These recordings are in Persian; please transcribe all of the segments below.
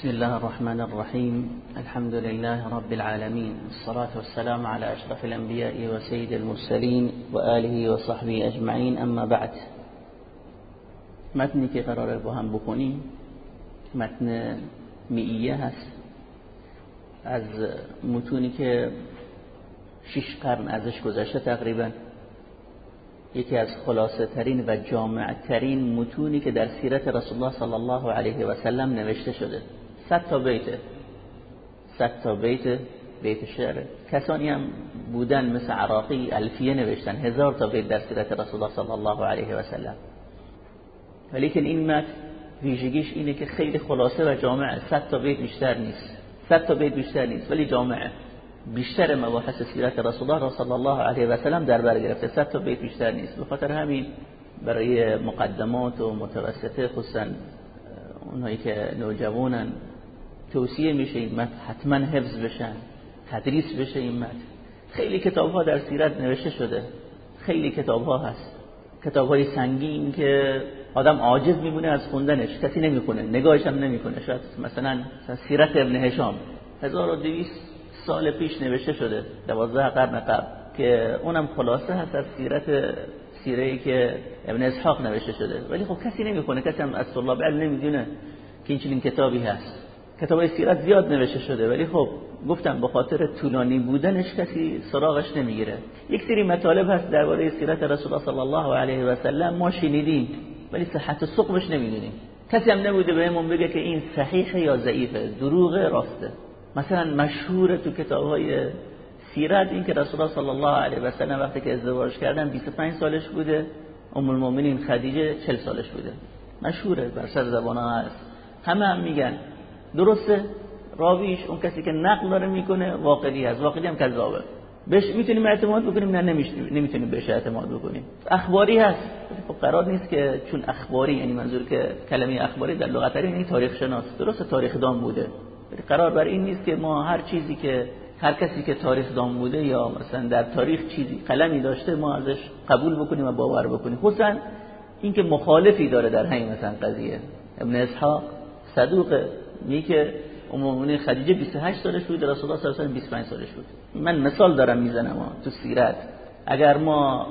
بسم الله الرحمن الرحيم. الحمد لله رب العالمين. الصلاة والسلام على أشرف الأنبياء وسيد المرسلين وآله وصحبه أجمعين. أما بعد متنی که قراره با هم متن میئیه هست. از متونی که شش قرن ازش گذشته تقریبا. یکی از خلاصه ترین و جامع ترین متونی که در سیرت رسول الله صلی الله علیه و سلم نوشته شده. صد تا بیته صد تا بیت بیت شعر. کسانی هم بودن مثل عراقی الفیه نوشتن هزار تا بیت در سیرت رسول الله صلی الله علیه و سلم. ولیکن این متن ویژگیش اینه که خیلی خلاصه و جامعه صد تا بیت بیشتر نیست. صد تا بیت بیشتر نیست ولی جامعه بیشتر مباحث سیرت رسول الله صلی الله علیه و سلم در بر گرفته. صد تا بیت بیشتر نیست. به خاطر همین برای مقدمات و متوسطه خصوصا اونهایی که نوجوانن توصیه میشه این متن. حتما حفظ بشن تدریس بشه این متن. خیلی کتاب ها در سیرت نوشته شده. خیلی کتاب ها هست. کتاب های سنگین که آدم عاجز میمونه از خوندنش. کسی نمی‌خونه نگاهش هم نمی‌کنه. شاید مثلا سیرت ابن هشام. 1200 سال پیش نوشته شده 12 قرن قبل که اونم خلاصه هست از سیرت سیره ای که ابن اسحاق نوشته شده. ولی خب کسی نمی‌خونه. کسی هم از طلاب علم نمی‌دونه که این چنین کتابی هست. کتاب سیرت زیاد نوشته شده ولی خب گفتم به خاطر طولانی بودنش کسی سراغش نمی‌گیره. یک سری مطالب هست درباره سیرت رسول الله صلی الله علیه و سلم. ما شنیدیم ولی صحت ثقبش نمی‌دونیم. کسی هم نبوده بهمون بگه که این صحیحه یا ضعیفه دروغ راسته. مثلا مشهور تو کتاب های سیرت این که رسول الله صلی الله علیه و سلم وقتی که ازدواج کردن 25 سالش بوده ام المؤمنین خدیجه 40 سالش بوده. مشهوره بر سر زبان هست. همه هم میگن درسته؟ راویش اون کسی که نقل داره می‌کنه واقعی هست واقعی هم کذابه. بهش می‌تونیم اعتماد بکنیم نه نمی‌تونیم بهش اعتماد بکنیم. اخباری هست. خب قرار نیست که چون اخباری یعنی منظور که کلمه اخباری در لغت یعنی تاریخ شناس. درسته تاریخ دان بوده. قرار بر این نیست که ما هر چیزی که هر کسی که تاریخ دان بوده یا مثلا در تاریخ چیزی قلمی داشته ما ازش قبول بکنیم و باور بکنیم. خصوصا اینکه مخالفی داره در همین مثلا قضیه. ابن اسحاق صدوقه میگه که ام خدیجه 28 سالش بود رسول الله صلی الله علیه و 25 سالش بود. من مثال دارم می‌زنم تو سیرت. اگر ما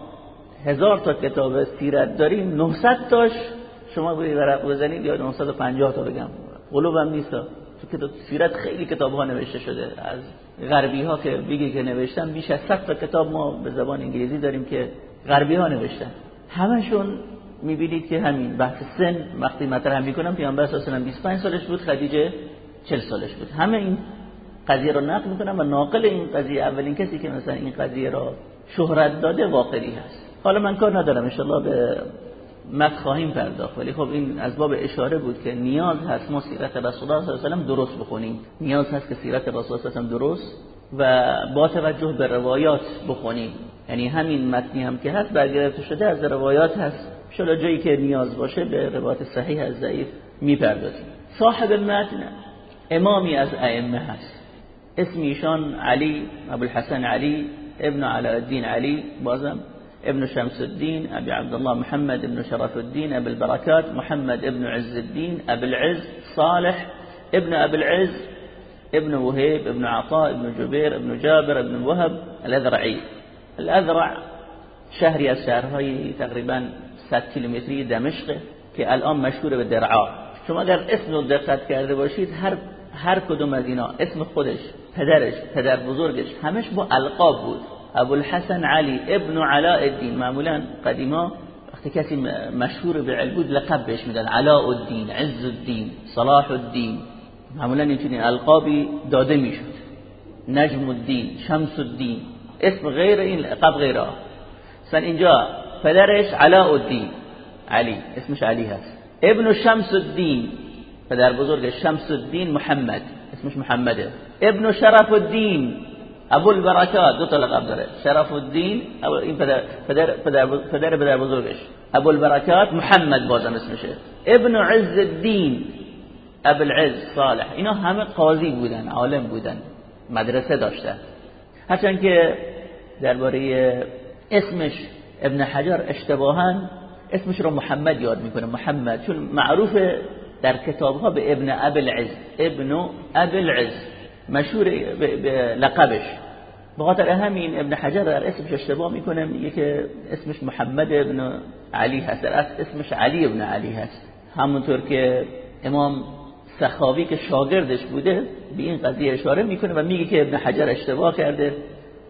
هزار تا کتاب سیرت داریم 900 تاش شما برید ورق بزنید یا 950 تا بگم. قلوبم نیست تو کتاب سیرت خیلی کتاب ها نوشته شده. از غربی ها که بگی که نوشتن بیش از 100 تا کتاب ما به زبان انگلیسی داریم که غربی ها نوشتن. همشون می‌بینید که همین بحث سن وقتی مطرح می‌کنم پیامبر صلی الله علیه و 25 سالش بود خدیجه 40 سالش بود. همه این قضیه رو نقل می‌کنم و ناقل این قضیه اولین کسی که مثلا این قضیه را شهرت داده واقعی هست. حالا من کار ندارم ان به مت خواهیم پرداخت. ولی خب این از باب اشاره بود که نیاز هست ما سیرت رسول الله صلی الله علیه و درست بخونیم. نیاز هست که سیرت رسول الله صلی درست و با توجه به روایات بخونیم. یعنی همین متنی هم که هست برگرفته شده از روایات هست. شلا جایی که نیاز باشه به روایت صحیح از ضعیف می‌پردازیم. صاحب متن امامی از ائمه هست. اسم ایشان علی ابوالحسن علی ابن علاء الدین علی بازم ابن شمس الدين أبي عبد الله محمد ابن شرف الدين أبي البركات محمد ابن عز الدين أبي العز صالح ابن أبي العز ابن وهيب ابن عطاء ابن جبير ابن جابر ابن وهب الأذرعي الأذرع شهری از شهرهای تقریبا 100 کیلومتری دمشق که الان مشهور به درعا. شما اگر اسم رو دقت کرده باشید هر هر کدوم از اینا اسم خودش پدرش پدر بزرگش همش با القاب بود. ابوالحسن علی ابن علاء الدین معمولا قدیما وقتی کسی مشهور به علم بود لقب بهش میدن علاء الدین عز الدین صلاح الدین. معمولا این القابی داده می‌شد. نجم الدین شمس الدین. اسم غیر این لقب غیره مثلا اینجا پدرش علاء الدین علی اسمش علی هست. ابن شمس الدین پدر بزرگ شمس الدین محمد اسمش محمده. ابن شرف الدین ابو البرکات دو تا داره. شرف الدین این پدر پدر پدر پدر پدر بزرگش. ابو البرکات محمد بازم اسمشه. ابن عز الدین ابو العز صالح. اینا همه قاضی بودن عالم بودن. مدرسه داشتن. هرچند که درباره اسمش ابن حجر اشتباها اسمش رو محمد یاد می‌کنه. محمد چون معروف در کتاب ها به ابن ابل عز ابن ابل عز مشهور به لقبش. به خاطر همین ابن حجر در اسمش اشتباه می‌کنه. میگه که اسمش محمد ابن علی هست. در اسمش علی ابن علی هست. همونطور که امام سخاوی که شاگردش بوده به این قضیه اشاره می‌کنه و میگه که ابن حجر اشتباه کرده.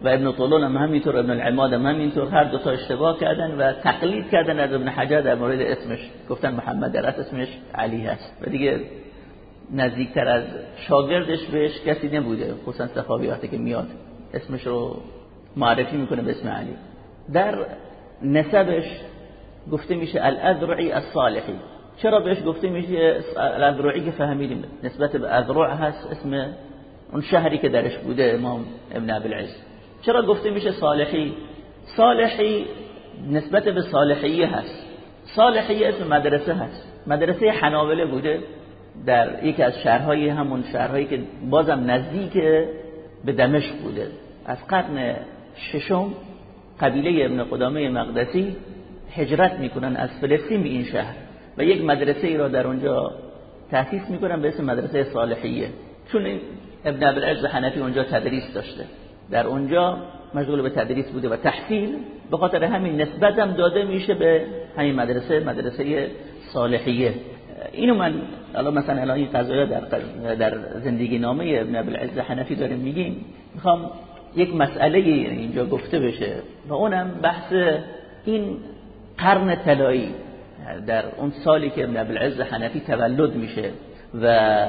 و ابن طولون هم همینطور ابن العماد هم همینطور. هر دو تا اشتباه کردن و تقلید کردن از ابن حجر در مورد اسمش. گفتن محمد در اسمش علی هست. و دیگه نزدیکتر از شاگردش بهش کسی نبوده. خصوصا سخاوی که میاد اسمش رو معرفی می‌کنه به اسم علی. در نسبش گفته میشه الادرعی الصالحی. چرا بهش گفته میشه الادرعی که فهمیدیم؟ نسبت به ادرع هست اسم اون شهری که درش بوده امام ابن عبدالعز چرا گفته میشه صالحی؟ صالحی نسبت به صالحیه هست. صالحیه اسم مدرسه هست. مدرسه حنابله بوده در یکی از شهرهای همون شهرهایی که بازم نزدیک به دمشق بوده. از قرن ششم قبیله ابن قدامه مقدسی هجرت می‌کنن از فلسطین به این شهر و یک مدرسه ای را در اونجا تأسیس می‌کنن به اسم مدرسه صالحیه. چون ابن عبدالعز حنفی اونجا تدریس داشته. در اونجا مشغول به تدریس بوده و تحصیل به خاطر همین نسبت هم داده میشه به همین مدرسه مدرسه صالحیه. اینو من الان مثلا الان این قضایا در در زندگی نامه ابن عبدالعز حنفی داریم میگیم می‌خوام یک مسئله اینجا گفته بشه و اونم بحث این قرن طلایی در اون سالی که ابن عبدالعز حنفی تولد میشه و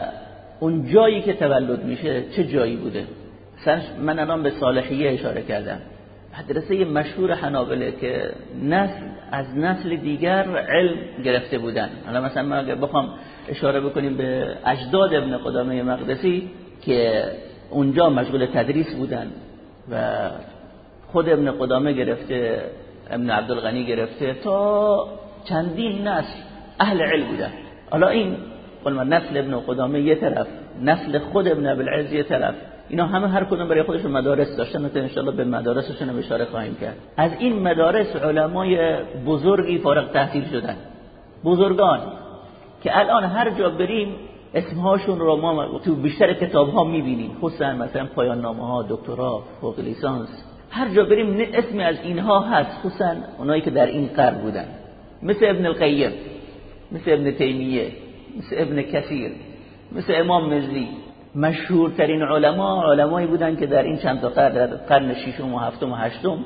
اون جایی که تولد میشه چه جایی بوده. من الان به صالحیه اشاره کردم. مدرسه مشهور حنابله که نسل از نسل دیگر علم گرفته بودن. حالا مثلا ما اگر بخوام اشاره بکنیم به اجداد ابن قدامه مقدسی که اونجا مشغول تدریس بودن و خود ابن قدامه گرفته ابن عبدالغنی گرفته تا چندین نسل اهل علم بودن. حالا این نسل ابن قدامه یه طرف نسل خود ابن عبدالعز یه طرف. اینا همه هر کدوم برای خودشون مدارس داشتن تا انشالله به مدارسشون اشاره خواهیم کرد. از این مدارس علمای بزرگی فارغ تحصیل شدن. بزرگان که الان هر جا بریم اسمهاشون رو ما تو بیشتر کتاب ها می‌بینیم. خصوصا مثلا پایان نامه ها دکترا فوق لیسانس. هر جا بریم اسمی از اینها هست. خصوصا اونایی که در این قرن بودن. مثل ابن القیم مثل ابن تیمیه مثل ابن کثیر مثل امام مزی مشهورترین علما علمایی بودن که در این چند تا قرن در قرن ششم و هفتم و هشتم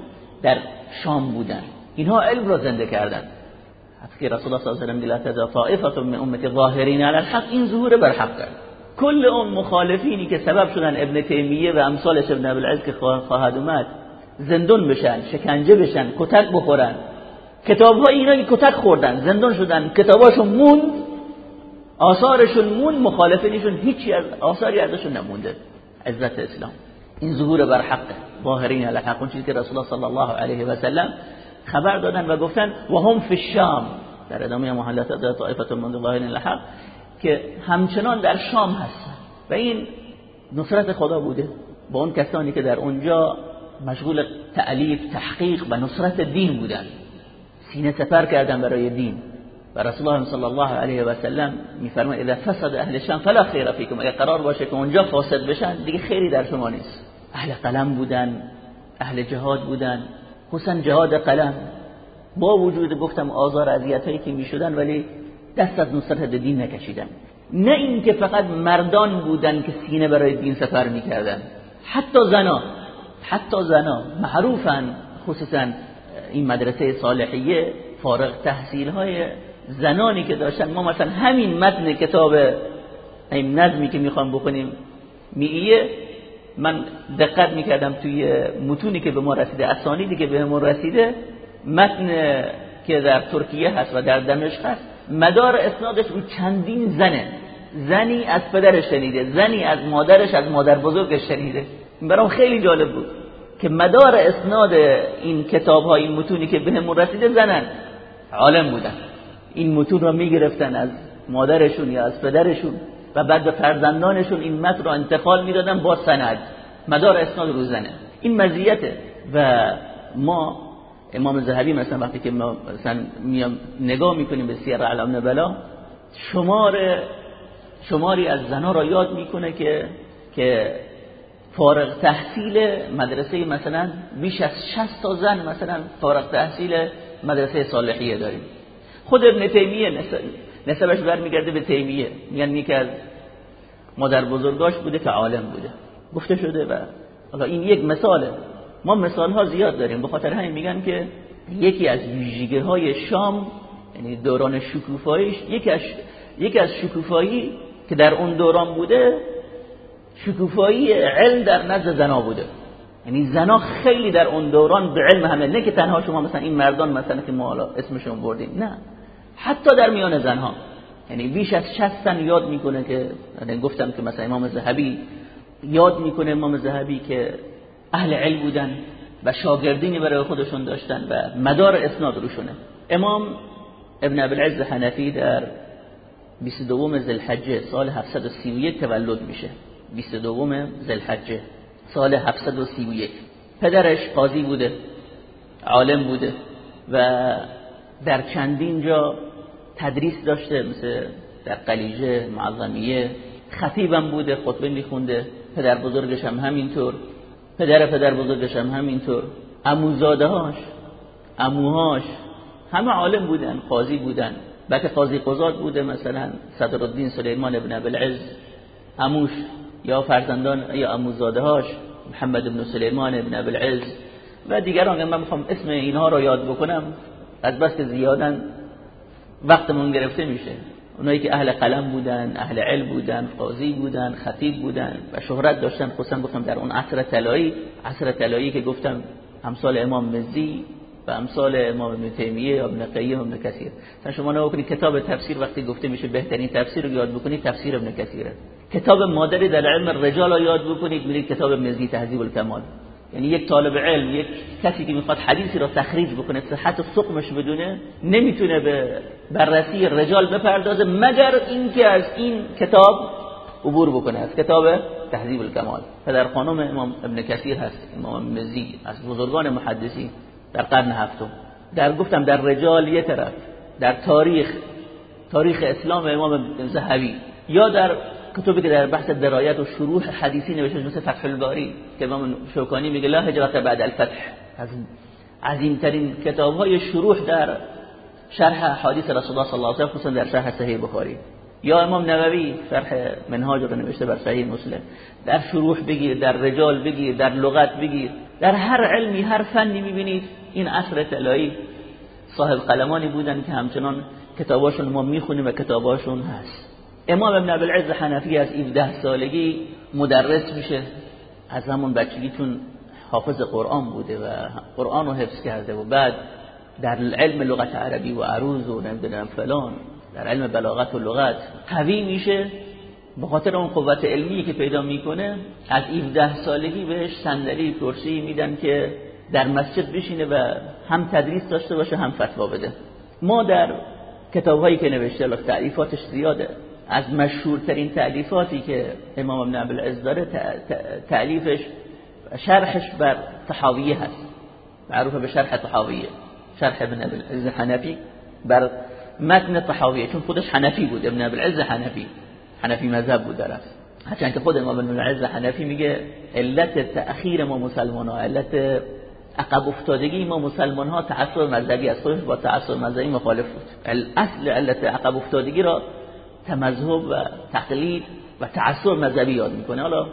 در شام بودن. اینها علم را زنده کردن حتی رسول الله صلی الله علیه و سلم طائفه من امت ظاهرین علی الحق این ظهور بر حق کرد کل اون مخالفینی که سبب شدن ابن تیمیه و امثالش ابن ابوالعز که خواهد اومد زندون بشن شکنجه بشن کتک بخورن. کتاب اینا کتک خوردن زندان شدن کتاباشون موند آثارشون مون مخالفینشون هیچی از آثاری ازشون نمونده. عزت اسلام. این ظهور بر حق. ظاهرین علی حق. اون چیزی که رسول الله صلی الله علیه و سلم خبر دادن و گفتن و هم فی الشام. در ادامه محلت از طائفه من ظاهرین الحق که همچنان در شام هستن. و این نصرت خدا بوده. با اون کسانی که در اونجا مشغول تعلیف تحقیق و نصرت دین بودن. سینه سفر کردن برای دین. و رسول الله صلی الله علیه و سلم میفرماید اذا فسد اهل شام فلا خیر فیکم. اگر قرار باشه که اونجا فاسد بشن دیگه خیری در شما نیست. اهل قلم بودن اهل جهاد بودن. خصوصا جهاد قلم. با وجود گفتم آزار اذیت هایی که می‌شدن ولی دست از نصرت دین نکشیدن. نه اینکه فقط مردان بودن که سینه برای دین سفر می‌کردن. حتی زنا حتی زنا معروفن خصوصا این مدرسه صالحیه فارغ تحصیل های زنانی که داشتن ما مثلا همین متن کتاب این نظمی که می‌خوام بکنیم میگه من دقت می‌کردم توی متونی که به ما رسیده اسانیدی که به ما رسیده متن که در ترکیه هست و در دمشق هست. مدار اسنادش رو چندین زنه. زنی از پدرش شنیده زنی از مادرش از مادر بزرگش شنیده. برام خیلی جالب بود که مدار اسناد این کتاب ها این متونی که بهمون رسیده زنن. عالم بودن. این متون را می‌گرفتن از مادرشون یا از پدرشون و بعد به فرزندانشون این متن را انتقال می‌دادن با سند. مدار اسناد روزنه. این مزیته. و ما امام زهبی مثلا وقتی که ما مثلا نگاه می‌کنیم به سیر علم نبلا شمار شماری از زنها را یاد می‌کنه که که فارغ تحصیل مدرسه مثلا بیش از 60 تا زن مثلا فارغ تحصیل مدرسه صالحیه داریم. خود ابن تیمیه نسبش برمیگرده به تیمیه. میگن یکی از مادر بزرگاش بوده که عالم بوده. گفته شده و حالا این یک مثاله. ما مثال ها زیاد داریم. به خاطر همین میگن که یکی از ویژگی های شام یعنی دوران شکوفاییش یکی از یکی از شکوفایی که در اون دوران بوده شکوفایی علم در نزد زنا بوده. یعنی زنا خیلی در اون دوران به علم همه نه که تنها شما مثلا این مردان مثلا که ما حالا اسمشون بردیم. نه. حتی در میان زنها. یعنی بیش از 60 یاد می‌کنه که یعنی گفتم که مثلا امام زهبی یاد می‌کنه امام زهبی که اهل علم بودن و شاگردینی برای خودشون داشتن و مدار اسناد روشونه. امام ابن ابوالعز حنفی در 22 ذوالحجه سال 731 تولد میشه. 22 ذوالحجه سال 731 پدرش قاضی بوده عالم بوده و در چندین جا تدریس داشته مثل در قلیجه معظمیه خطیبم بوده خطبه میخونده پدر بزرگش هم همینطور پدر پدر بزرگش هم همینطور. اموزاده هاش اموهاش همه عالم بودن قاضی بودن. بلکه قاضی قضات بوده مثلا صدرالدین سلیمان ابن ابوالعز اموش یا فرزندان یا اموزاده هاش محمد ابن سلیمان ابن ابوالعز و دیگران من می‌خوام اسم اینها رو یاد بکنم. از بس زیادن وقتمون گرفته میشه. اونایی که اهل قلم بودن اهل علم بودن قاضی بودن خطیب بودن و شهرت داشتن خصوصا گفتم در اون عصر طلایی عصر طلایی که گفتم امثال امام مزی و امثال امام ابن تیمیه ابن قیم ابن کثیر. مثلا شما نگاه کتاب تفسیر وقتی گفته میشه بهترین تفسیر رو یاد بکنید تفسیر ابن کثیره. کتاب مادری در علم الرجال رو یاد بکنید میرید کتاب مزی تهذیب الکمال. یعنی یک طالب علم یک کسی که می‌خواد حدیثی رو تخریج بکنه صحت سقمش بدونه نمی‌تونه به بررسی رجال بپردازه مگر اینکه از این کتاب عبور بکنه. از کتاب تهذیب الکمال. پدر خانم امام ابن کثیر هست امام مزی از بزرگان محدثی در قرن هفتم. در گفتم در رجال یه طرف در تاریخ تاریخ اسلام امام زهبی یا در کتبی که در بحث درایت و شروح حدیثی نوشته مثل فتح الباری که امام شوکانی میگه لا هجرت بعد الفتح. از عظیمترین کتاب های شروح در شرح حدیث رسول الله صلی الله علیه و خصوصا در شرح صحیح بخاری. یا امام نووی شرح منهاج رو نوشته بر صحیح مسلم. در شروح بگیر در رجال بگیر در لغت بگیر. در هر علمی هر فنی می‌بینید این عصر طلایی صاحب قلمانی بودن که همچنان کتاباشون ما می‌خونیم و کتاباشون هست. امام ابن عبدالعز حنفی از 17 سالگی مدرس میشه. از همون بچگی چون حافظ قرآن بوده و قرآن رو حفظ کرده و بعد در علم لغت عربی و عروض و نمی‌دونم فلان در علم بلاغت و لغت قوی میشه. به خاطر اون قوت علمی که پیدا می‌کنه از 17 سالگی بهش صندلی کرسی میدن که در مسجد بشینه و هم تدریس داشته باشه هم فتوا بده. ما در کتابهایی که نوشته تعریفاتش زیاده. از مشهورترین تعلیفاتی که امام ابن عبدالعز داره تعلیفش شرحش بر تحاویه هست. معروف به شرح تحاویه شرح ابن عبدالعز حنفی بر متن تحاویه چون خودش حنفی بود. ابن عبدالعز حنفی. حنفی مذهب بود درست هرچند که خود امام ابن عبدالعز حنفی میگه علت تأخیر ما مسلمان ها علت عقب افتادگی ما مسلمان ها تعصب مذهبی از خودش با تعصب مذهبی مخالف بود. اصل علت عقب افتادگی را تمذهب و تقلید و تعصب مذهبی یاد می‌کنه. حالا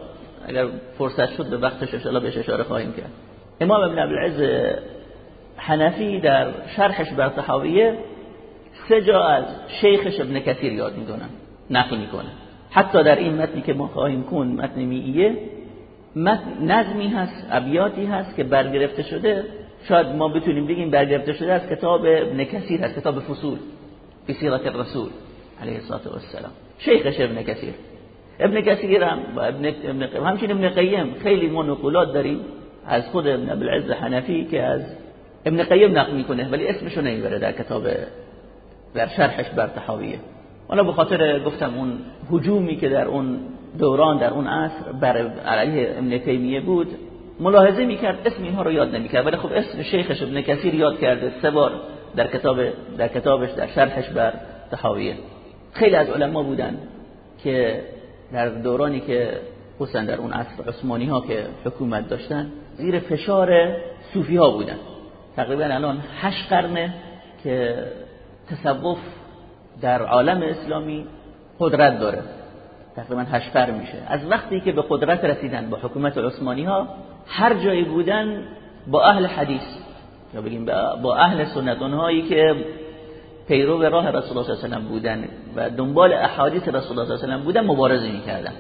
اگر فرصت شد به وقتش ان بهش اشاره خواهیم کرد. امام ابن عبدالعز حنفی در شرحش بر تحاویه سه جا از شیخش ابن کثیر یاد می‌دونن نقل می‌کنه. حتی در این متنی که ما خواهیم کن متن میئیه متن نظمی هست ابیاتی هست که برگرفته شده. شاید ما بتونیم بگیم برگرفته شده از کتاب ابن کثیر هست کتاب فصول فی سیرت الرسول. علیه و السلام شیخش ابن کثیر. ابن کثیر هم با ابن ابن قیم همچنین ابن قیم خیلی ما نقولات داریم. از خود ابن العز حنفی که از ابن قیم نقل می‌کنه ولی اسمشو نمی‌بره در کتاب در شرحش بر تحاویه. حالا به خاطر گفتم اون هجومی که در اون دوران در اون عصر بر علیه ابن تیمیه بود ملاحظه می‌کرد اسم اینها رو یاد نمی‌کرد. ولی خب اسم شیخش ابن کثیر یاد کرده سه بار در کتاب در کتابش در شرحش بر تحاویه. خیلی از علما بودن که در دورانی که خصوصا در اون عصر عثمانی ها که حکومت داشتن زیر فشار صوفی ها بودن. تقریبا الان هشت قرنه که تصوف در عالم اسلامی قدرت داره. تقریبا هشت قرن میشه. از وقتی که به قدرت رسیدن با حکومت عثمانی ها هر جایی بودن با اهل حدیث. یا بگیم با اهل سنت اونهایی که پیرو راه رسول الله صلی الله علیه و بودن و دنبال احادیث رسول الله صلی الله علیه و بودن مبارزه می‌کردن.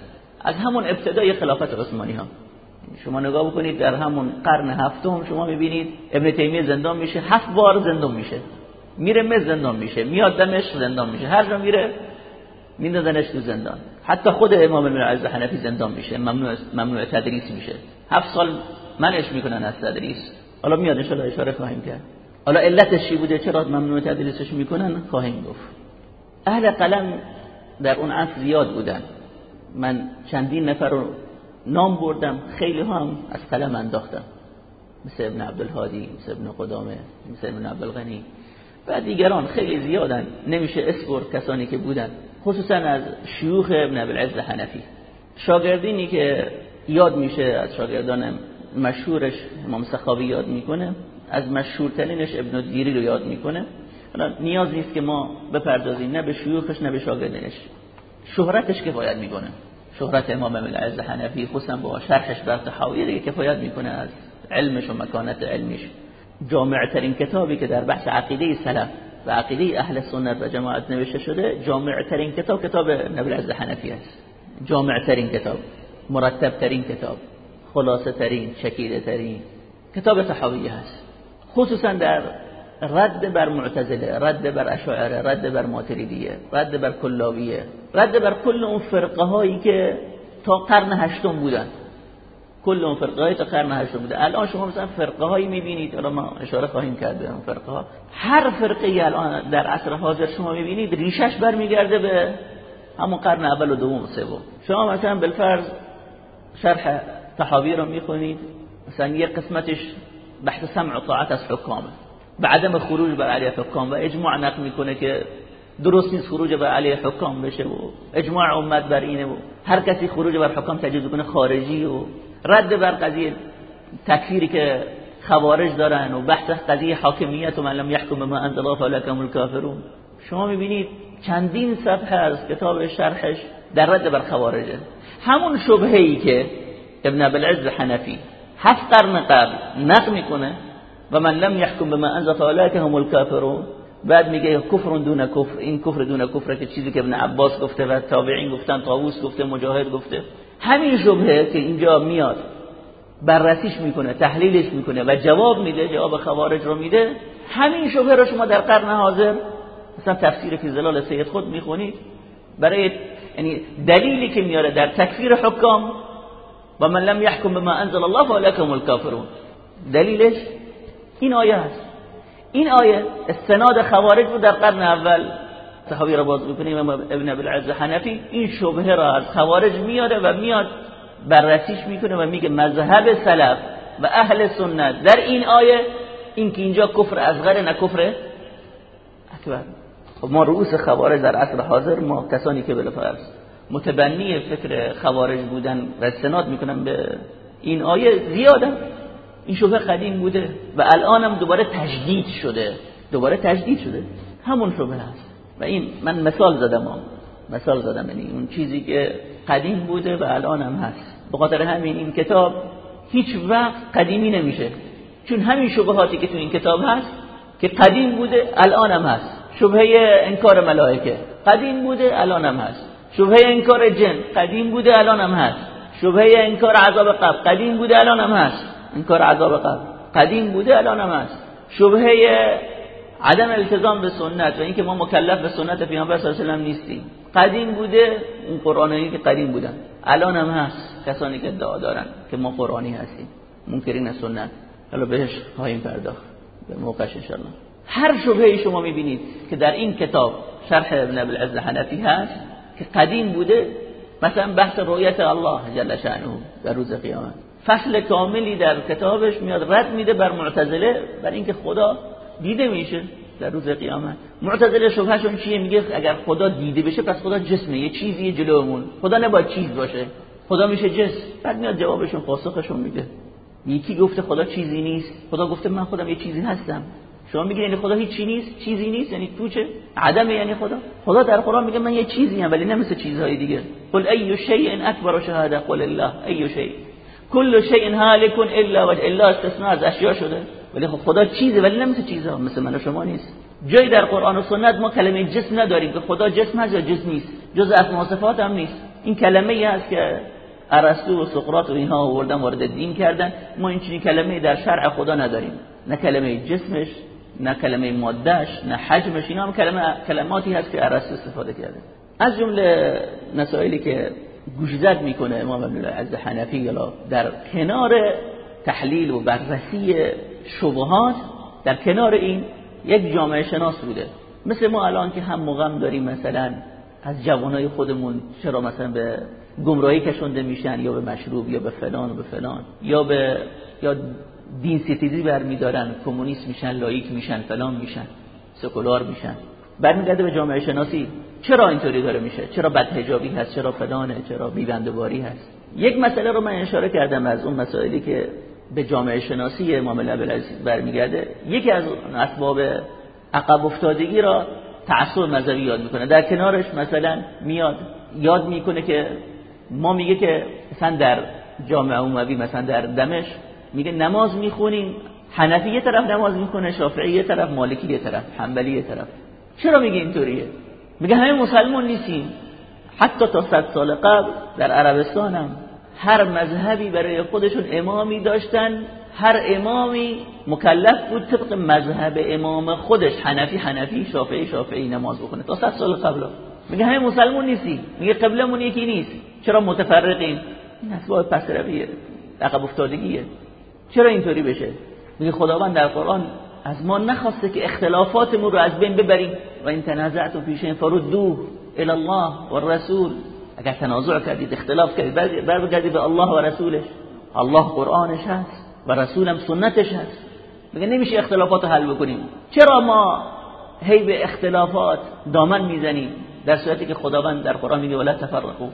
از همون ابتدای خلافت عثمانی ها. شما نگاه بکنید در همون قرن هفتم شما می‌بینید ابن تیمیه زندان میشه هفت بار زندان میشه. میره مز زندان میشه میاد دمشق زندان میشه. هر جا میره میندازنش تو زندان. حتی خود امام ابن عز حنفی زندان میشه ممنوع ممنوع تدریس میشه. هفت سال منش می‌کنن از تدریس. حالا میاد ان اشاره خواهیم کرد. حالا علتش چی بوده؟ چرا ممنوع تدریسش می‌کنن؟ خواهیم گفت. اهل قلم در اون عصر زیاد بودن. من چندین نفر رو نام بردم خیلی هم از قلم انداختم مثل ابن عبدالهادی مثل ابن قدامه مثل ابن عبدالغنی و دیگران خیلی زیادن. نمیشه اسپور کسانی که بودن. خصوصا از شیوخ ابن عبدالعز حنفی. شاگردینی که یاد میشه از شاگردان مشهورش امام سخاوی یاد می‌کنه. از مشهورترینش ابن دیری رو یاد می‌کنه. نیاز نیست که ما بپردازیم نه به شیوخش نه به شاگردینش شهرتش کفایت می‌کنه. شهرت ابن ابی العز حنفی خصوصا با شرحش بر طحاوی دیگه کفایت می‌کنه از علمش و مکانت علمیش. جامع ترین کتابی که در بحث عقیده سلف و عقیده اهل سنت و جماعت نوشته شده جامع ترین کتاب کتاب ابن ابی العز حنفی است. جامع ترین کتاب مرتب ترین کتاب خلاصه ترین چکیده ترین کتاب طحاویه هست. خصوصا در رد بر معتزله رد بر اشاعره رد بر ماتریدیه رد بر کلابیه رد بر کل اون فرقه هایی که تا قرن هشتم بودن. کل اون فرقه هایی تا قرن هشتم بوده. الان شما مثلا فرقه هایی می‌بینید. الان ما اشاره خواهیم کرد به اون فرقه ها هر فرقه ای الان در عصر حاضر شما می‌بینید ریشش برمیگرده به همون قرن اول و دوم و سوم. شما مثلا بالفرض شرح تحاوی رو می‌خونید. مثلا یه قسمتش بحث سمع و طاعت از حکامه به عدم خروج بر علیه حکام و اجماع نقل می‌کنه که درست نیست خروج بر علیه حکام بشه و اجماع امت بر اینه و هر کسی خروج بر حکام تجویز کنه خارجی و رد بر قضیه تکفیری که خوارج دارن و بحث قضیه حاکمیت و من لم یحکم ما انزل الله فلکم الکافرون. شما می‌بینید چندین صفحه از کتاب شرحش در رد بر خوارجه. همون شبهه ای که ابن ابوالعز حنفی هفت قرن قبل نقل می‌کنه و من لم يحكم بما انزل فاولئك هم الكافرون بعد میگه کفر دون کفر. این کفر دون کفر که چیزی که ابن عباس گفته و تابعین گفتن طاووس گفته مجاهد گفته. همین شبهه که اینجا میاد بررسیش می‌کنه تحلیلش می‌کنه و جواب میده جواب خوارج رو میده. همین شبهه رو شما در قرن حاضر مثلا تفسیر فی زلال سید خود می‌خونید. برای یعنی دلیلی که میاره در تکفیر حکام و من لم يحكم بما انزل الله فاولئك هم الكافرون. دلیلش این آیه هست. این آیه استناد خوارج رو در قرن اول. صحابی را باز بکنیم ابن عبدالعز حنفی این شبهه را از خوارج میاره و میاد بررسیش می‌کنه و میگه مذهب سلف و اهل سنت. در این آیه این که اینجا کفر اصغر نه کفر اکبر. خب ما رؤوس خوارج در عصر حاضر ما کسانی که بالفرض متبنی فکر خوارج بودن و استناد می‌کنن به این آیه زیادن این شبه قدیم بوده و الان هم دوباره تجدید شده دوباره تجدید شده. همون شبه هست. و این من مثال زدم هم. مثال زدم. یعنی اون چیزی که قدیم بوده و الان هم هست. به خاطر همین این کتاب هیچ وقت قدیمی نمیشه. چون همین شبهاتی که تو این کتاب هست که قدیم بوده الان هم هست. شبهه انکار ملائکه. قدیم بوده الان هم هست. شبهه انکار جن قدیم بوده الان هم هست. شبهه انکار عذاب قبر قدیم بوده الان هم هست. کار عذاب قبر قدیم بوده الان هم هست. شبهه عدم التزام به سنت و اینکه ما مکلف به سنت پیامبر صلی الله علیه و نیستیم. قدیم بوده اون قرآنی که قدیم بودن. الان هم هست. کسانی که ادعا دارن که ما قرآنی هستیم. منکرین سنت. حالا بهش خواهیم پرداخت. به موقعش انشاءالله. هر شبهه شما می‌بینید که در این کتاب شرح ابن العز حنفی هست. که قدیم بوده مثلا بحث رؤیت الله جل شانه در روز قیامت. فصل کاملی در کتابش میاد رد میده بر معتزله بر اینکه خدا دیده میشه در روز قیامت. معتزله شبهشون چیه؟ میگه اگر خدا دیده بشه پس خدا جسمه یه چیزی جلومون. خدا نباید چیز باشه خدا میشه جسم بعد میاد جوابشون پاسخشون میده. یکی گفته خدا چیزی نیست. خدا گفته من خودم یه چیزی هستم. شما میگین یعنی خدا هیچی نیست چیزی نیست یعنی پوچه عدم یعنی خدا؟ خدا در قرآن میگه من یه چیزی هم ولی نه مثل چیزهای دیگه. قل ای شیء اکبر شهاده قل الله ای شیء. کل شیء هالک الا وجه الا استثناء از اشیاء شده. ولی خب خدا چیزه ولی نه مثل چیزها مثل من و شما نیست. جایی در قرآن و سنت ما کلمه جسم نداریم که خدا جسم هست یا جسم نیست. جز اسما صفات هم نیست. این کلمه ای هست که ارسطو و سقراط و اینها آوردن وارد دین کردن. ما این چنین کلمه در شرع خدا نداریم. نه کلمه جسمش نه کلمه مادهش نه حجمش اینا هم کلمه کلماتی هست که ارسطو استفاده کرده. از جمله مسائلی که گوشزد می‌کنه امام ابن العز حنفی در کنار تحلیل و بررسی شبهات در کنار این یک جامعه شناس بوده. مثل ما الان که هم مغم داریم مثلا از جوانای خودمون چرا مثلا به گمراهی کشونده میشن یا به مشروب یا به فلان و به فلان یا به یا دین ستیزی برمیدارن کمونیست میشن لایک میشن فلان میشن سکولار میشن. برمیگرده به جامعه شناسی. چرا اینطوری داره میشه؟ چرا بدهجابی هست؟ چرا فلانه چرا بیبندواری هست؟ یک مسئله رو من اشاره کردم از اون مسائلی که به جامعه شناسی امام العزیز برمیگرده. یکی از اسباب عقب افتادگی را تعصب مذهبی یاد می‌کنه. در کنارش مثلا میاد یاد می‌کنه که ما میگه که مثلا در جامعه عمومی مثلا در دمش میگه نماز می‌خونیم حنفی یه طرف نماز می‌کنه شافعی یه طرف مالکی یه طرف حنبلی یه طرف. چرا میگه اینطوریه؟ میگه همه مسلمان نیستیم. حتی تا صد سال قبل در عربستان هم هر مذهبی برای خودشون امامی داشتن هر امامی مکلف بود طبق مذهب امام خودش حنفی حنفی شافعی شافعی نماز بخونه. تا صد سال قبل. میگه همه مسلمان نیستی میگه قبلمون یکی نیست. چرا متفرقیم؟ این اسباب پس رویه عقب افتادگیه. چرا اینطوری بشه؟ میگه خداوند در قرآن از ما نخواسته که اختلافاتمون رو از بین ببریم و این تنازعت و پیشه فردوه الى الله و الرسول. اگر تنازع کردید اختلاف کردید برگردید به الله و رسولش. الله قرآنش هست و رسولم سنتش هست. میگه نمیشه اختلافات حل بکنیم؟ چرا ما هی به اختلافات دامن می‌زنیم؟ در صورتی که خداوند در قرآن میگه ولا تفرقوا.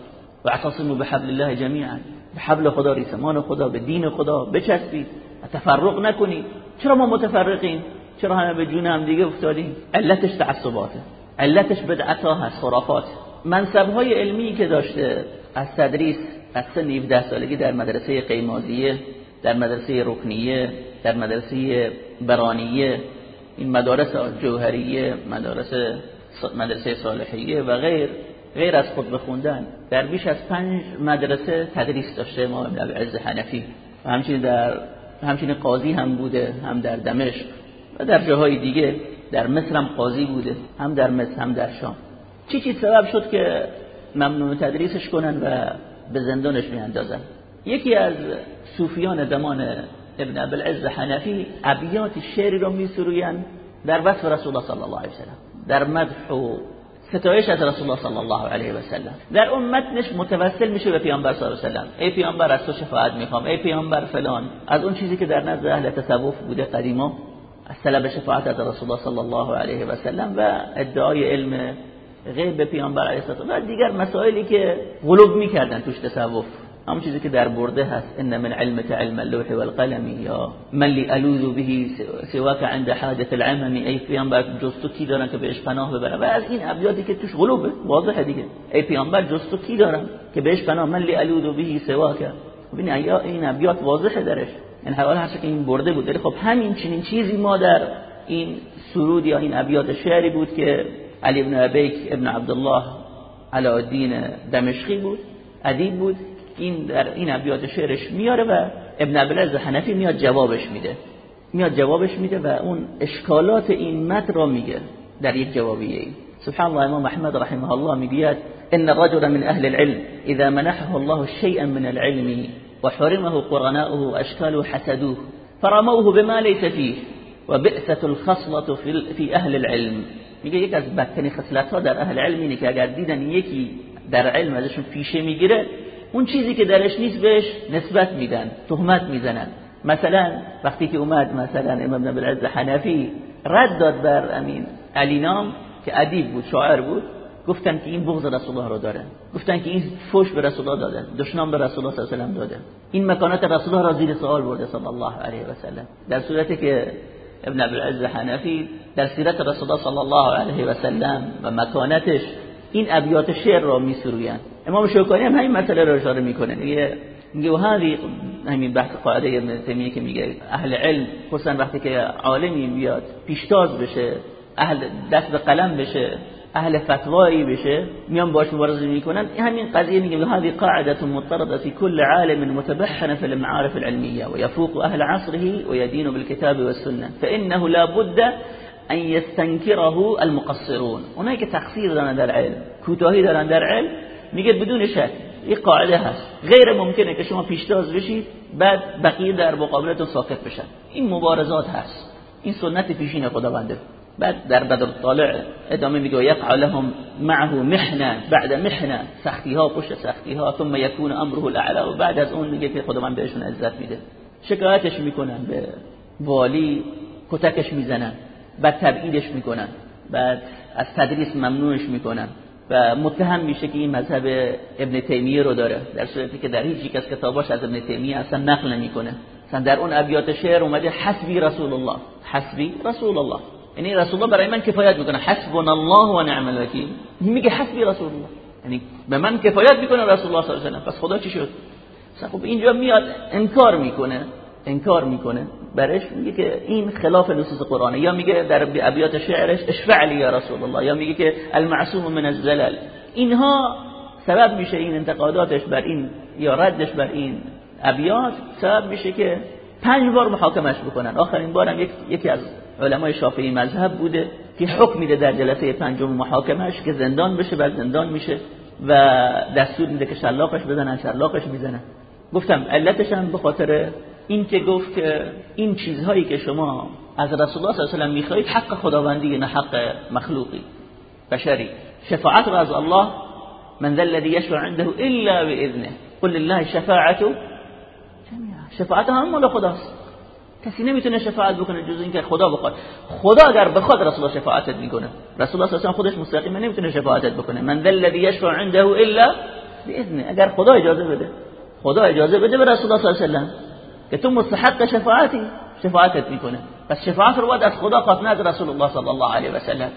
واعتصموا بحبل الله جميعا. به حبل خدا ریسمان خدا به دین خدا. بچسبید. و تفرق نکنید. چرا ما متفرقیم؟ چرا همه به جون هم دیگه افتادیم؟ علتش تعصباته. علتش بدعتا هست خرافات. منصبهای علمی که داشته از تدریس از سن 17 سالگی در مدرسه قیمازیه در مدرسه رکنیه در مدرسه برانیه این مدارس جوهریه مدارس مدرسه صالحیه و غیر. غیر از خود بخوندن در بیش از پنج مدرسه تدریس داشته امام ابن عز حنفی و همچنین در همچنین قاضی هم بوده هم در دمشق و در جاهای دیگه در مصر هم قاضی بوده هم در مصر هم در شام. چی چی سبب شد که ممنوع تدریسش کنن و به زندانش میاندازن؟ یکی از صوفیان دمان ابن عبدالعز حنفی ابیات شعری رو میسروین در وصف رسول الله صلی الله علیه وسلم در مدح و ستایش از رسول الله صلی الله علیه و سلم. در اون متنش متوسل میشه به پیامبر صلی الله علیه و سلم. ای پیامبر از تو شفاعت می‌خوام. ای پیامبر فلان. از اون چیزی که در نزد اهل تصوف بوده قدیما از طلب شفاعت از رسول الله صلی الله علیه و سلم و ادعای علم غیب به پیامبر علیه و دیگر مسائلی که غلوب می‌کردن توش تصوف. همون چیزی که در برده هست. ان من علم علم اللوح والقلم یا من لی الوذ به سواک عند حاجت العمم. ای پیامبر جستو کی دارن که بهش پناه ببرن و از این ابیاتی که توش غلوبه واضحه دیگه. ای پیامبر جستو کی دارن که بهش پناه؟ من لی الوذ به سواک. ببین این ابیات واضحه درش. این حواله هست که این برده بود. خب همین چنین چیزی ما در این سرود یا این ابیات شعری بود که علی ابن ابیک ابن عبدالله علاءالدین دمشقی بود ادیب بود. این در این ابیات شعرش میاره و ابن عبدالعز حنفی میاد جوابش میده. میاد جوابش میده و اون اشکالات این متن را میگه در یک جوابیه سبحان الله امام احمد رحمه الله می‌گوید ان الرجل من اهل العلم اذا منحه الله شيئا من العلم وحرمه قرناؤه اشكال حسدوه فرموه بما ليس فيه وبئست الخصلة في اهل العلم. میگه یک از بدترین خصلت ها در اهل علم اینه که اگر دیدن یکی در علم ازشون پیشه می‌گیره اون چیزی که درش نیست بهش نسبت میدن تهمت می‌زنن. مثلا وقتی که اومد مثلا امام ابن العز حنفی رد داد بر امین علی نام که ادیب بود شاعر بود گفتن که این بغض رسول الله رو داره. گفتن که این فوش به رسول الله داده دشنام به رسول الله صلی الله علیه و داده. این مکانات رسول الله را زیر سوال برده صلی الله علیه و سلم. در صورتی که ابن عبدالعز حنفی در سیرت رسول الله صلی الله علیه و سلم و مکانتش این ابیات شعر را میسرویند. امام شوکانی هم همین مسئله را اشاره میکنه. میگه میگه و هذه همین بحث قاعدة ابن تیمیه که میگه أهل علم خصوصا وقتی که عالمی بیاد پیشتاز بشه أهل دست به قلم بشه أهل فتوایی بشه میان باش مبارزه میکنن همین قضیه میگه هذه قاعدة مضطردة في كل عالم متبحن في المعارف العلمية ويفوق أهل عصره ويدين بالكتاب والسنة فإنه لا بد أن يستنكره المقصرون. که تقصیر دارن در علم کوتاهی دارن در علم میگه بدون شک این قاعده هست. غیر ممکنه که شما پیشتاز بشید بعد بقیه در مقابلتون ساکت بشن. این مبارزات هست. این سنت پیشین خداونده. بعد در بدر طالع ادامه میگه یقع لهم معه محنه بعد محنه سختی ها پشت سختی ها ثم یکون امره الاعلا و بعد از اون میگه که خداوند بهشون عزت میده. شکایتش می‌کنن به والی کتکش می‌زنن بعد تبعیدش می‌کنن بعد از تدریس ممنوعش می‌کنن. و متهم میشه که این مذهب ابن تیمیه رو داره در صورتی که در هیچ یک از کتاباش از ابن تیمیه اصلا نقل نمی‌کنه. مثلا در اون ابیات شعر اومده حسبی رسول الله حسبی رسول الله. یعنی رسول الله برای من کفایت می‌کنه. حسبنا الله و نعم الوکیل. میگه حسبی رسول الله. یعنی به من کفایت می‌کنه رسول الله صلی الله علیه و پس خدا چی شد؟ خب اینجا میاد انکار می‌کنه. انکار می‌کنه برش میگه که این خلاف نصوص قرآنه. یا میگه در ابیات شعرش اشفع لی یا رسول الله یا میگه که المعصوم من الزلل. اینها سبب میشه این انتقاداتش بر این یا ردش بر این ابیات سبب میشه که پنج بار محاکمش بکنن. آخرین بارم یک یکی از علمای شافعی مذهب بوده که حکم میده در جلسه پنجم محاکمش که زندان بشه بعد زندان میشه و دستور میده که شلاقش بزنن شلاقش می‌زنن. گفتم علتش هم به خاطر این که گفت که این چیزهایی که شما از رسول الله صلی الله علیه و می‌خواهید حق خداوندی نه حق مخلوقی. بشری. شفاعت رو از الله من ذا الذي يشفع عنده الا باذنه قل لله شفاعت شفاعت هم مال خداست. کسی نمی‌تونه شفاعت بکنه جز اینکه خدا بخواد. خدا اگر بخواد رسول الله شفاعتت می‌کنه. رسول الله صلی خودش مستقیما نمی‌تونه شفاعتت بکنه. من ذا الذي يشفع عنده الا باذنه اگر خدا اجازه بده. خدا اجازه بده به رسول الله صلی الله علیه و که تو مستحق شفاعتی شفاعتت می‌کنه پس شفاعت رو باید از خدا خواست نه از رسول الله صلی الله علیه و سلم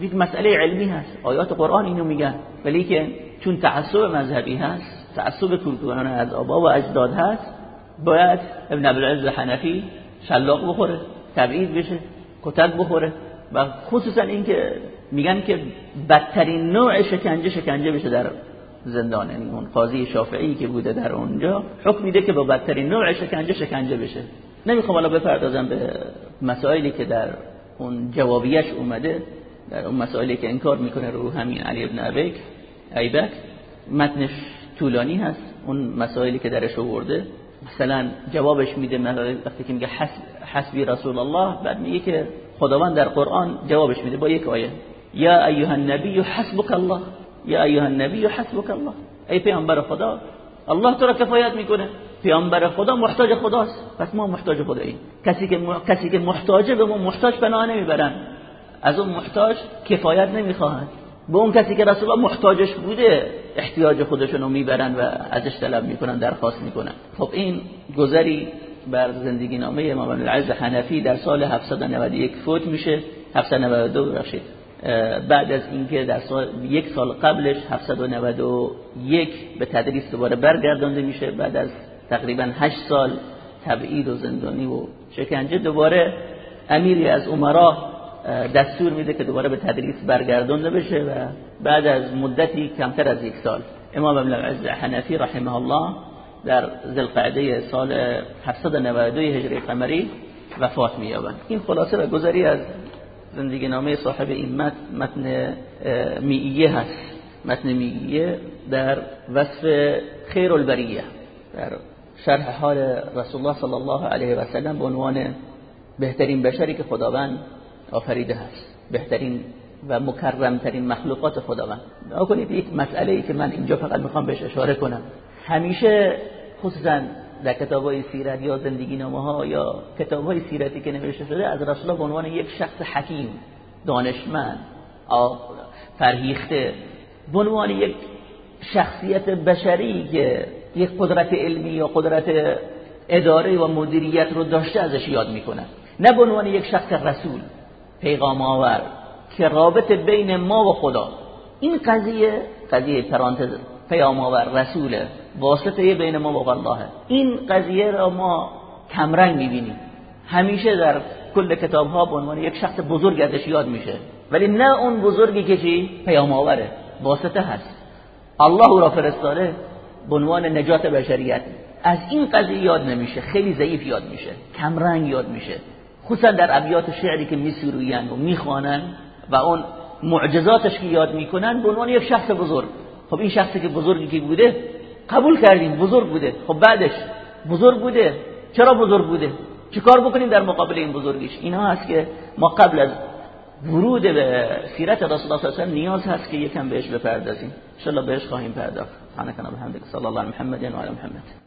یک مسئله علمی هست آیات قرآن اینو میگن ولی که چون تعصب مذهبی هست تعصب کلکوانان از آبا و اجداد هست باید ابن عبدالعز حنفی شلاق بخوره تبعید بشه کتک بخوره. و خصوصا اینکه میگن که بدترین نوع شکنجه شکنجه بشه در زندان. یعنی اون قاضی شافعی که بوده در اونجا حکم میده که با بدترین نوع شکنجه شکنجه بشه. نمی‌خوام حالا بپردازم به مسائلی که در اون جوابیش اومده در اون مسائلی که انکار می‌کنه رو همین علی ابن عبیک ایبک. متنش طولانی هست اون مسائلی که درش آورده. مثلا جوابش میده وقتی که میگه حسبی رسول الله بعد میگه که خداوند در قرآن جوابش میده با یک آیه. یا ایها النبی حسبک الله. یا ایها النبی حسبک الله. ای پیامبر خدا الله تو را کفایت می‌کنه. پیامبر خدا محتاج خداست. پس ما محتاج خداییم. کسی که کسی که محتاجه به ما محتاج پناه نمی‌برن. از اون محتاج کفایت نمی‌خواهند به اون کسی که رسول الله محتاجش بوده احتیاج خودشون رو می‌برن و ازش طلب می‌کنن درخواست می‌کنن. خب این گذری بر زندگی نامه امام العز حنفی در سال 791 فوت میشه. 792 بخشید بعد از اینکه در سال یک سال قبلش 791 به تدریس دوباره برگردانده میشه. بعد از تقریبا 8 سال تبعید و زندانی و شکنجه دوباره امیری از عمرا دستور میده که دوباره به تدریس برگردانده بشه و بعد از مدتی کمتر از یک سال. امام ابن العز حنفی رحمه الله در ذوالقعده سال 792 هجری قمری وفات مییابند این خلاصه و گذری از زندگی نامه صاحب این متن متن میئیه هست. متن میئیه در وصف خیر البریه در شرح حال رسول الله صلی الله علیه و سلم به عنوان بهترین بشری که خداوند آفریده هست. بهترین و مکرمترین مخلوقات خداوند. کنید یک مسئله ای که من اینجا فقط می‌خوام بهش اشاره کنم. همیشه خصوصا در کتاب های سیرت یا زندگی نامه ها یا کتاب های سیرتی که نوشته شده از رسول به عنوان یک شخص حکیم دانشمند فرهیخته به عنوان یک شخصیت بشری که یک قدرت علمی یا قدرت اداره و مدیریت رو داشته ازش یاد می‌کنه. نه به عنوان یک شخص رسول پیغام آور که رابط بین ما و خدا. این قضیه قضیه پرانتز پیام آور رسوله. واسطه بین ما و الله این قضیه را ما کمرنگ می‌بینیم. همیشه در کل کتاب ها به عنوان یک شخص بزرگ ازش یاد میشه. ولی نه اون بزرگی که چی؟ پیام آوره. واسطه هست. الله را فرستاده به عنوان نجات بشریت. از این قضیه یاد نمیشه. خیلی ضعیف یاد میشه. کمرنگ یاد میشه. خصوصا در ابیات شعری که میسروین و می‌خوانن و اون معجزاتش که یاد می‌کنن به عنوان یک شخص بزرگ. خب این شخصی که بزرگی که بوده قبول کردیم بزرگ بوده. خب بعدش؟ بزرگ بوده. چرا بزرگ بوده؟ چیکار بکنیم در مقابل این بزرگیش؟ اینا هست که ما قبل از ورود به سیرت رسول الله صلی نیاز هست که یکم بهش بپردازیم. ان بهش خواهیم پرداخت. سبحانك اللهم وبحمدك صلی الله علی محمد و علی محمد.